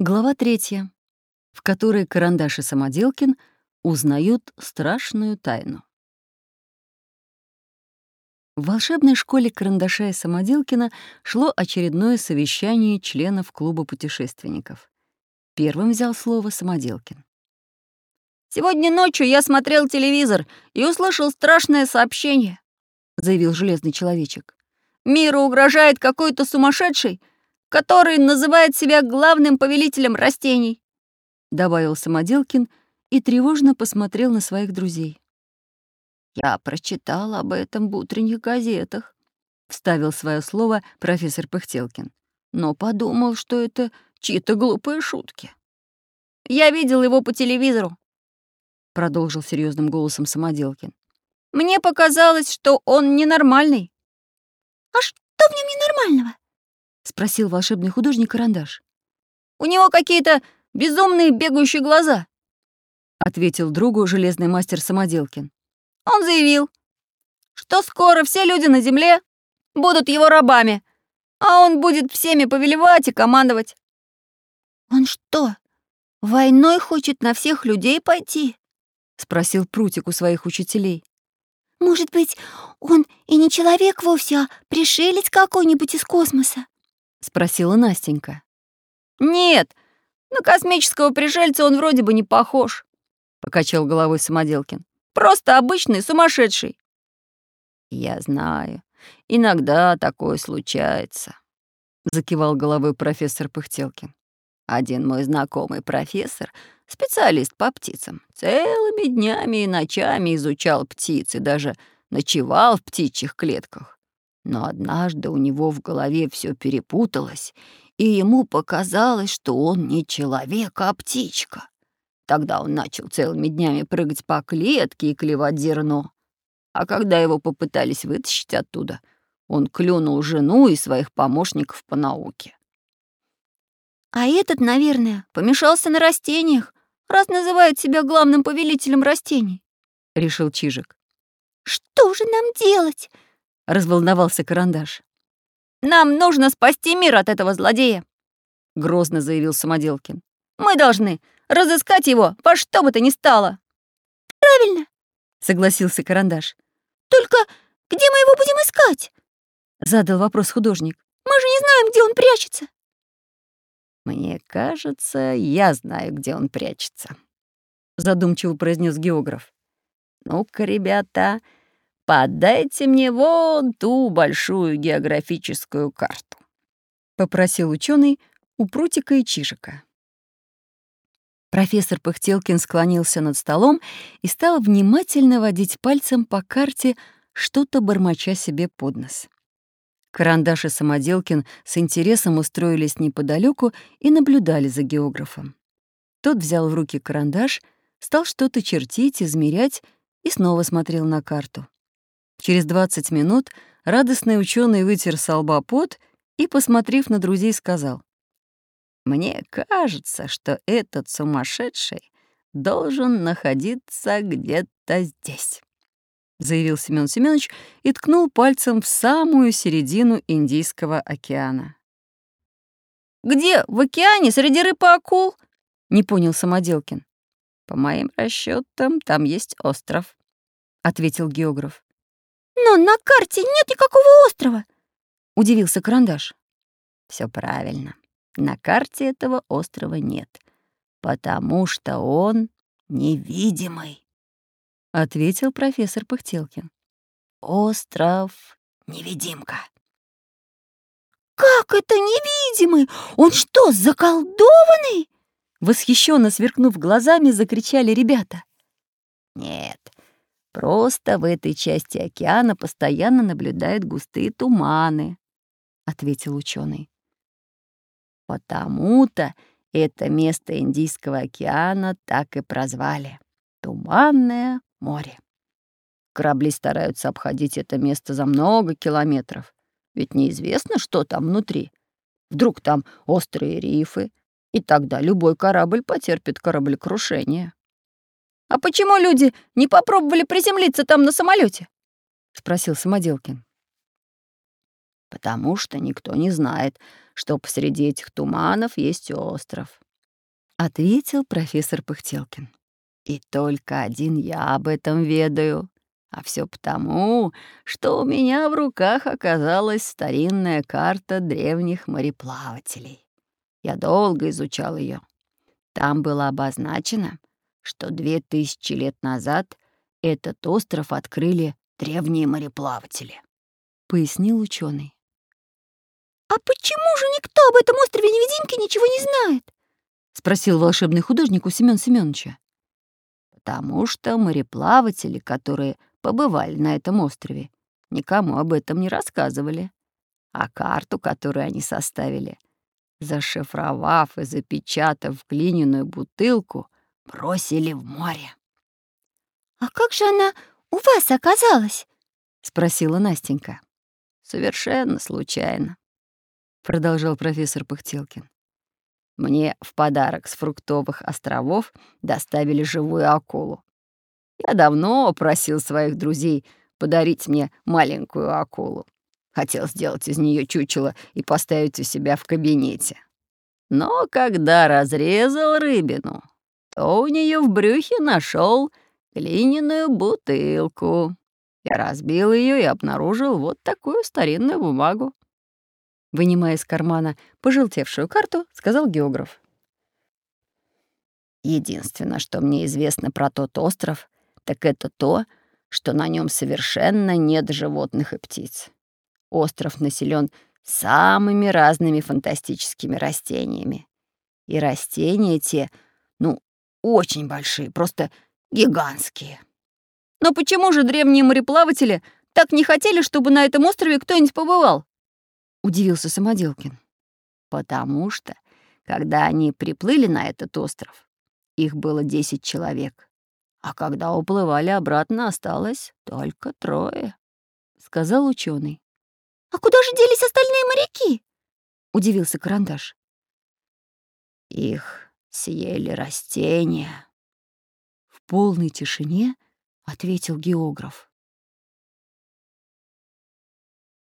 Глава третья, в которой Карандаш и Самоделкин узнают страшную тайну. В волшебной школе Карандаша и Самоделкина шло очередное совещание членов клуба путешественников. Первым взял слово Самоделкин. «Сегодня ночью я смотрел телевизор и услышал страшное сообщение», — заявил Железный Человечек. «Миру угрожает какой-то сумасшедший, который называет себя главным повелителем растений», — добавил Самоделкин и тревожно посмотрел на своих друзей. «Я прочитал об этом в утренних газетах», — вставил свое слово профессор Пыхтелкин, «но подумал, что это чьи-то глупые шутки». «Я видел его по телевизору», — продолжил серьезным голосом Самоделкин. «Мне показалось, что он ненормальный». «А что в нем ненормального?» — спросил волшебный художник Карандаш. «У него какие-то безумные бегающие глаза», — ответил другу железный мастер Самоделкин. «Он заявил, что скоро все люди на Земле будут его рабами, а он будет всеми повелевать и командовать». «Он что, войной хочет на всех людей пойти?» — спросил Прутик у своих учителей. «Может быть, он и не человек вовсе, а пришелец какой-нибудь из космоса?» — спросила Настенька. «Нет, на космического пришельца он вроде бы не похож», — покачал головой Самоделкин. «Просто обычный сумасшедший». «Я знаю, иногда такое случается», — закивал головой профессор Пыхтелкин. «Один мой знакомый профессор, специалист по птицам, целыми днями и ночами изучал птицы, даже ночевал в птичьих клетках. Но однажды у него в голове все перепуталось, и ему показалось, что он не человек, а птичка. Тогда он начал целыми днями прыгать по клетке и клевать зерно. А когда его попытались вытащить оттуда, он клюнул жену и своих помощников по науке. «А этот, наверное, помешался на растениях, раз называет себя главным повелителем растений», — решил Чижик. «Что же нам делать?» Разволновался карандаш. «Нам нужно спасти мир от этого злодея», — грозно заявил Самоделкин. «Мы должны разыскать его во что бы то ни стало». «Правильно», — согласился карандаш. «Только где мы его будем искать?» — задал вопрос художник. «Мы же не знаем, где он прячется». «Мне кажется, я знаю, где он прячется», — задумчиво произнес географ. «Ну-ка, ребята, — «Подайте мне вон ту большую географическую карту», — попросил ученый у прутика и чижика. Профессор Пыхтелкин склонился над столом и стал внимательно водить пальцем по карте, что-то бормоча себе под нос. Карандаш и Самоделкин с интересом устроились неподалеку и наблюдали за географом. Тот взял в руки карандаш, стал что-то чертить, измерять и снова смотрел на карту. Через 20 минут радостный ученый вытер с лба пот и, посмотрев на друзей, сказал. «Мне кажется, что этот сумасшедший должен находиться где-то здесь», — заявил Семён Семёнович и ткнул пальцем в самую середину Индийского океана. «Где? В океане? Среди рыб и акул?» — не понял Самоделкин. «По моим расчетам, там есть остров», — ответил географ. «Но на карте нет никакого острова!» — удивился Карандаш. Все правильно. На карте этого острова нет, потому что он невидимый», — ответил профессор Пыхтелкин. «Остров — невидимка». «Как это невидимый? Он что, заколдованный?» Восхищенно сверкнув глазами, закричали ребята. «Нет, Просто в этой части океана постоянно наблюдают густые туманы, ответил ученый. Потому-то это место Индийского океана так и прозвали Туманное море. Корабли стараются обходить это место за много километров, ведь неизвестно, что там внутри. Вдруг там острые рифы, и тогда любой корабль потерпит кораблекрушение. «А почему люди не попробовали приземлиться там на самолете? спросил Самоделкин. «Потому что никто не знает, что посреди этих туманов есть остров», ответил профессор Пыхтелкин. И только один я об этом ведаю. А все потому, что у меня в руках оказалась старинная карта древних мореплавателей. Я долго изучал ее. Там было обозначено, что две тысячи лет назад этот остров открыли древние мореплаватели, пояснил ученый. «А почему же никто об этом острове невидимки ничего не знает?» — спросил волшебный художник у Семёна Семёновича. «Потому что мореплаватели, которые побывали на этом острове, никому об этом не рассказывали. А карту, которую они составили, зашифровав и запечатав в глиняную бутылку, бросили в море. «А как же она у вас оказалась?» — спросила Настенька. «Совершенно случайно», — продолжал профессор Пыхтелкин. «Мне в подарок с фруктовых островов доставили живую акулу. Я давно просил своих друзей подарить мне маленькую акулу. Хотел сделать из нее чучело и поставить у себя в кабинете. Но когда разрезал рыбину, то у нее в брюхе нашел глиняную бутылку. Я разбил ее и обнаружил вот такую старинную бумагу. Вынимая из кармана пожелтевшую карту, сказал географ. Единственное, что мне известно про тот остров, так это то, что на нем совершенно нет животных и птиц. Остров населен самыми разными фантастическими растениями. И растения те, ну, очень большие, просто гигантские. Но почему же древние мореплаватели так не хотели, чтобы на этом острове кто-нибудь побывал? Удивился Самоделкин. Потому что, когда они приплыли на этот остров, их было десять человек. А когда уплывали обратно, осталось только трое, — сказал ученый. «А куда же делись остальные моряки?» — удивился Карандаш. «Их съели растения». В полной тишине ответил географ.